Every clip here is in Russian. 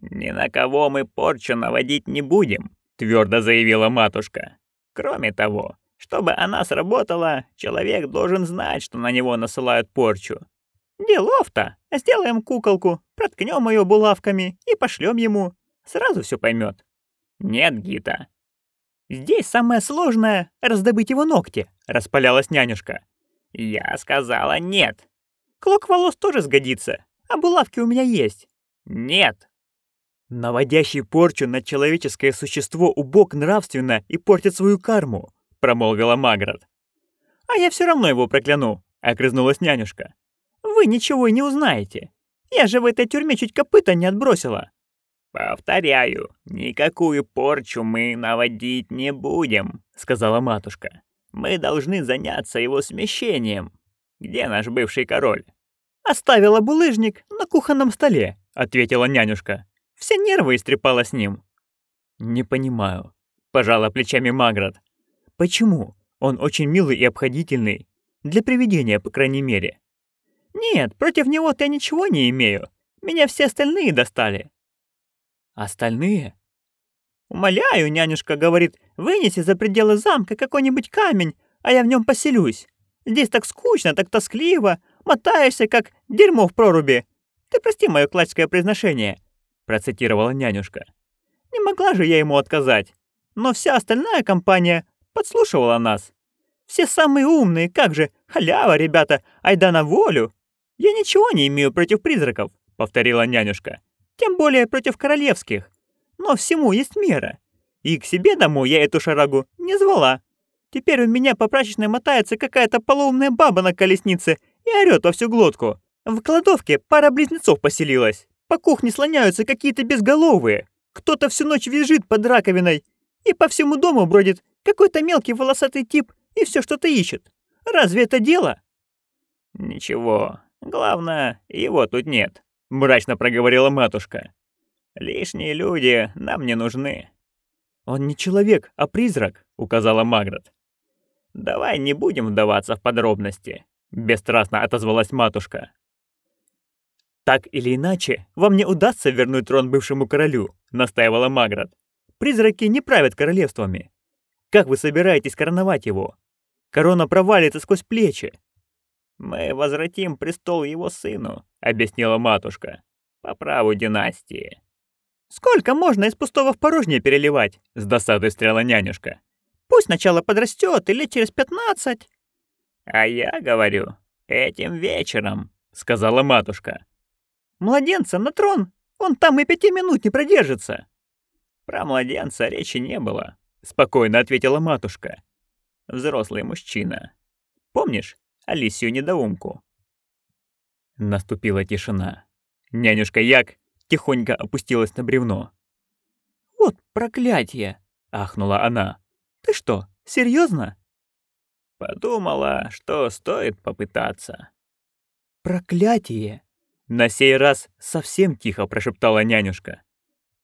«Ни на кого мы порчу наводить не будем», — твердо заявила матушка. «Кроме того, чтобы она сработала, человек должен знать, что на него насылают порчу. Делов-то! Сделаем куколку, проткнем ее булавками и пошлем ему. Сразу все поймет. Нет, Гита. Здесь самое сложное — раздобыть его ногти, распалялась нянюшка. Я сказала нет. Клок волос тоже сгодится, а булавки у меня есть. Нет. Наводящий порчу на человеческое существо убог нравственно и портит свою карму промолвила Маград. «А я все равно его прокляну», — огрызнулась нянюшка. «Вы ничего и не узнаете. Я же в этой тюрьме чуть копыта не отбросила». «Повторяю, никакую порчу мы наводить не будем», — сказала матушка. «Мы должны заняться его смещением. Где наш бывший король?» «Оставила булыжник на кухонном столе», — ответила нянюшка. «Все нервы истрепала с ним». «Не понимаю», — пожала плечами Маград. Почему? Он очень милый и обходительный. Для привидения, по крайней мере. Нет, против него-то я ничего не имею. Меня все остальные достали. Остальные? Умоляю, нянюшка говорит, вынеси за пределы замка какой-нибудь камень, а я в нем поселюсь. Здесь так скучно, так тоскливо, мотаешься, как дерьмо в проруби. Ты прости мое клачское произношение, процитировала нянюшка. Не могла же я ему отказать. Но вся остальная компания подслушивала нас. Все самые умные, как же, халява, ребята, айда на волю. Я ничего не имею против призраков, повторила нянюшка. Тем более против королевских. Но всему есть мера. И к себе домой я эту шарагу не звала. Теперь у меня по прачечной мотается какая-то полоумная баба на колеснице и орёт во всю глотку. В кладовке пара близнецов поселилась. По кухне слоняются какие-то безголовые. Кто-то всю ночь визжит под раковиной и по всему дому бродит какой-то мелкий волосатый тип и все что-то ищет. Разве это дело?» «Ничего. Главное, его тут нет», — мрачно проговорила матушка. «Лишние люди нам не нужны». «Он не человек, а призрак», — указала Маград. «Давай не будем вдаваться в подробности», — бесстрастно отозвалась матушка. «Так или иначе, вам не удастся вернуть трон бывшему королю», — настаивала Маград. «Призраки не правят королевствами. Как вы собираетесь короновать его? Корона провалится сквозь плечи. Мы возвратим престол его сыну, объяснила матушка. По праву династии. Сколько можно из пустого в порожнее переливать? С досадой стрела нянюшка. Пусть сначала подрастет или через пятнадцать. А я говорю, этим вечером, сказала матушка. Младенца на трон, он там и пяти минут не продержится. Про младенца речи не было, — спокойно ответила матушка. «Взрослый мужчина. Помнишь Алисию недоумку?» Наступила тишина. Нянюшка Як тихонько опустилась на бревно. «Вот проклятие!» — ахнула она. «Ты что, серьезно? «Подумала, что стоит попытаться». «Проклятие!» На сей раз совсем тихо прошептала нянюшка.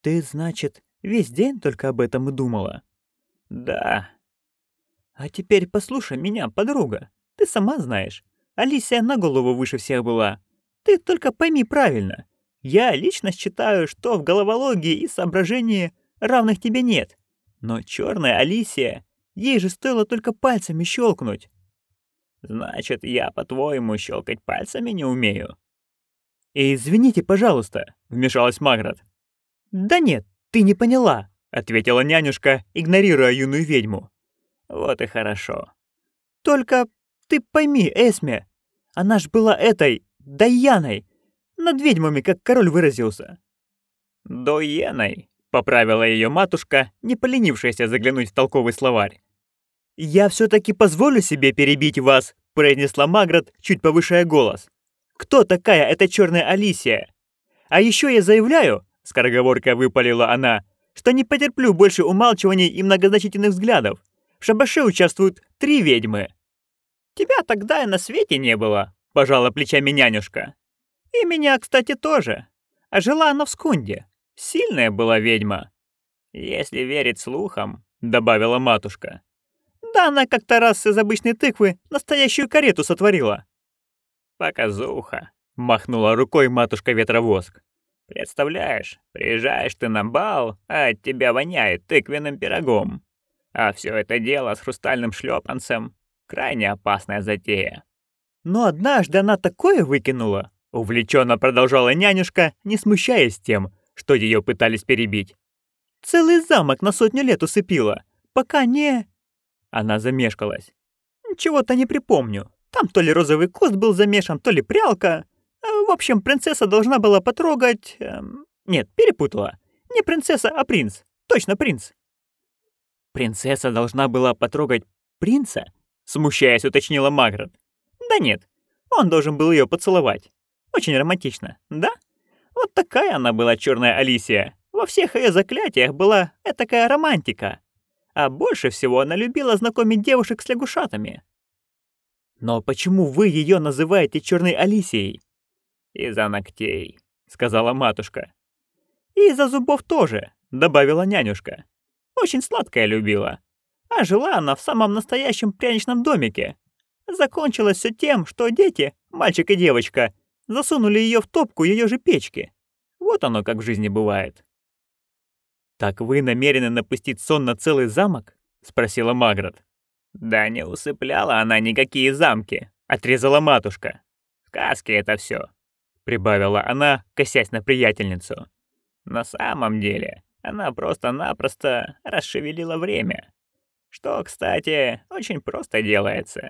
«Ты, значит, весь день только об этом и думала?» «Да». «А теперь послушай меня, подруга. Ты сама знаешь. Алисия на голову выше всех была. Ты только пойми правильно. Я лично считаю, что в головологии и соображении равных тебе нет. Но черная Алисия, ей же стоило только пальцами щелкнуть. Значит, я, по-твоему, щелкать пальцами не умею? «Извините, пожалуйста», — вмешалась Маград. «Да нет, ты не поняла ответила нянюшка, игнорируя юную ведьму. Вот и хорошо. Только ты пойми, Эсме, она ж была этой, Даяной, над ведьмами, как король выразился. Доеной, поправила ее матушка, не поленившаяся заглянуть в толковый словарь. «Я все-таки позволю себе перебить вас», — произнесла Маград, чуть повышая голос. «Кто такая эта черная Алисия? А еще я заявляю», — скороговоркой выпалила она, что не потерплю больше умалчиваний и многозначительных взглядов. В шабаше участвуют три ведьмы. Тебя тогда и на свете не было, пожала плечами нянюшка. И меня, кстати, тоже. А жила она в Скунде. Сильная была ведьма. Если верить слухам, добавила матушка. Да она как-то раз из обычной тыквы настоящую карету сотворила. Показуха, махнула рукой матушка Ветровоск. Представляешь, приезжаешь ты на бал, а от тебя воняет тыквенным пирогом. А все это дело с хрустальным шлепанцем — крайне опасная затея. Но однажды она такое выкинула, увлеченно продолжала нянюшка, не смущаясь тем, что ее пытались перебить. Целый замок на сотню лет усыпила, пока не... Она замешкалась. Чего-то не припомню. Там то ли розовый куст был замешан, то ли прялка. Э, в общем, принцесса должна была потрогать... Эм... Нет, перепутала. Не принцесса, а принц. Точно принц. Принцесса должна была потрогать принца? Смущаясь, уточнила Маград. Да нет, он должен был ее поцеловать. Очень романтично, да? Вот такая она была, черная Алисия. Во всех ее заклятиях была такая романтика. А больше всего она любила знакомить девушек с лягушатами. Но почему вы ее называете черной Алисией? Из-за ногтей, сказала матушка. И из-за зубов тоже, добавила нянюшка. Очень сладкое любила. А жила она в самом настоящем пряничном домике. Закончилось все тем, что дети, мальчик и девочка, засунули ее в топку ее же печки. Вот оно как в жизни бывает. «Так вы намерены напустить сон на целый замок?» — спросила Маград. «Да не усыпляла она никакие замки», — отрезала матушка. «Сказки это все, прибавила она, косясь на приятельницу. «На самом деле, она просто-напросто расшевелила время. Что, кстати, очень просто делается.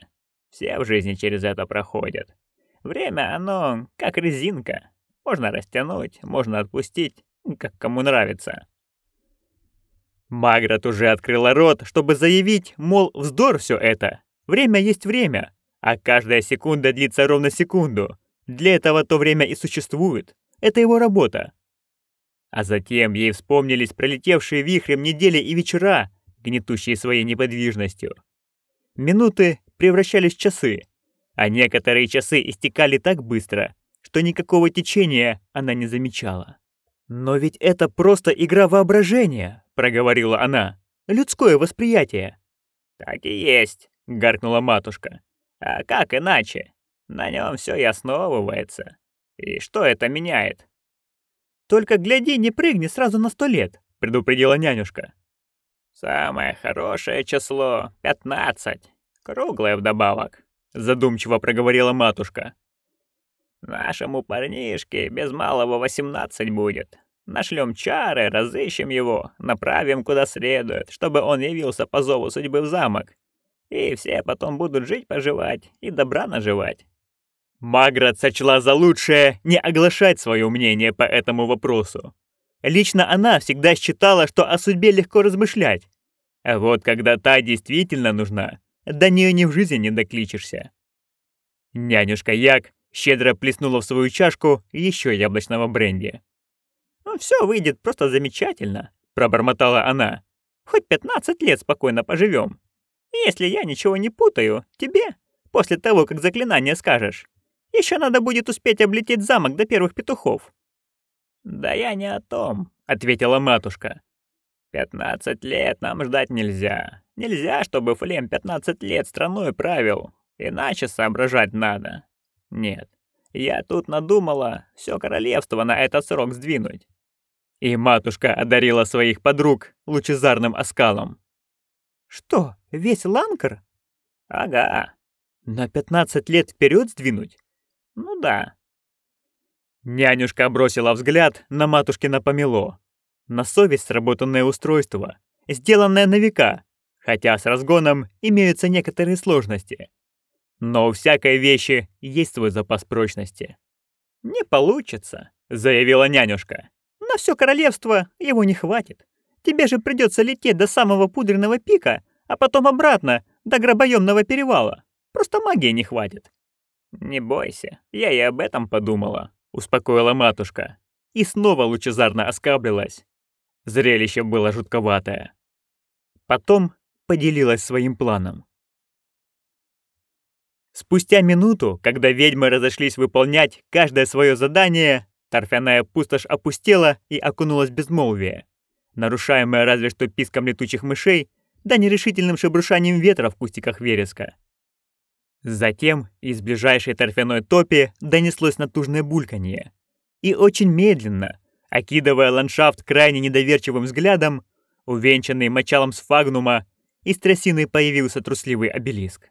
Все в жизни через это проходят. Время, оно как резинка. Можно растянуть, можно отпустить, как кому нравится. Магрот уже открыла рот, чтобы заявить, мол, вздор все это. Время есть время, а каждая секунда длится ровно секунду. Для этого то время и существует. Это его работа. А затем ей вспомнились пролетевшие вихрем недели и вечера, гнетущие своей неподвижностью. Минуты превращались в часы, а некоторые часы истекали так быстро, что никакого течения она не замечала. «Но ведь это просто игра воображения», — проговорила она. «Людское восприятие». «Так и есть», — гаркнула матушка. «А как иначе? На нем все и основывается. И что это меняет?» «Только гляди, не прыгни сразу на сто лет», — предупредила нянюшка. «Самое хорошее число — пятнадцать. Круглое вдобавок», — задумчиво проговорила матушка. Нашему парнишке без малого восемнадцать будет. Нашлем чары, разыщем его, направим куда следует, чтобы он явился по зову судьбы в замок. И все потом будут жить-поживать и добра наживать. Маград сочла за лучшее не оглашать свое мнение по этому вопросу. Лично она всегда считала, что о судьбе легко размышлять. А вот когда та действительно нужна, до нее ни в жизни не докличешься. Нянюшка Як щедро плеснула в свою чашку еще яблочного бренди. «Ну, все выйдет просто замечательно», — пробормотала она. «Хоть 15 лет спокойно поживем. Если я ничего не путаю, тебе, после того, как заклинание скажешь, еще надо будет успеть облететь замок до первых петухов». «Да я не о том», — ответила матушка. «Пятнадцать лет нам ждать нельзя. Нельзя, чтобы Флем 15 лет страной правил. Иначе соображать надо. Нет, я тут надумала все королевство на этот срок сдвинуть. И матушка одарила своих подруг лучезарным оскалом. Что, весь Ланкар? Ага. На 15 лет вперед сдвинуть? Ну да. Нянюшка бросила взгляд на матушкино помело. На совесть сработанное устройство, сделанное на века, хотя с разгоном имеются некоторые сложности. Но у всякой вещи есть свой запас прочности. «Не получится», — заявила нянюшка. «На все королевство его не хватит. Тебе же придется лететь до самого пудренного пика, а потом обратно, до гробоемного перевала. Просто магии не хватит». «Не бойся, я и об этом подумала», — успокоила матушка. И снова лучезарно оскаблилась. Зрелище было жутковатое. Потом поделилась своим планом. Спустя минуту, когда ведьмы разошлись выполнять каждое свое задание, торфяная пустошь опустела и окунулась безмолвие, нарушаемое разве что писком летучих мышей да нерешительным шебрушанием ветра в кустиках вереска. Затем из ближайшей торфяной топи донеслось натужное бульканье. И очень медленно, Окидывая ландшафт крайне недоверчивым взглядом, увенчанный мочалом сфагнума, из трясины появился трусливый обелиск.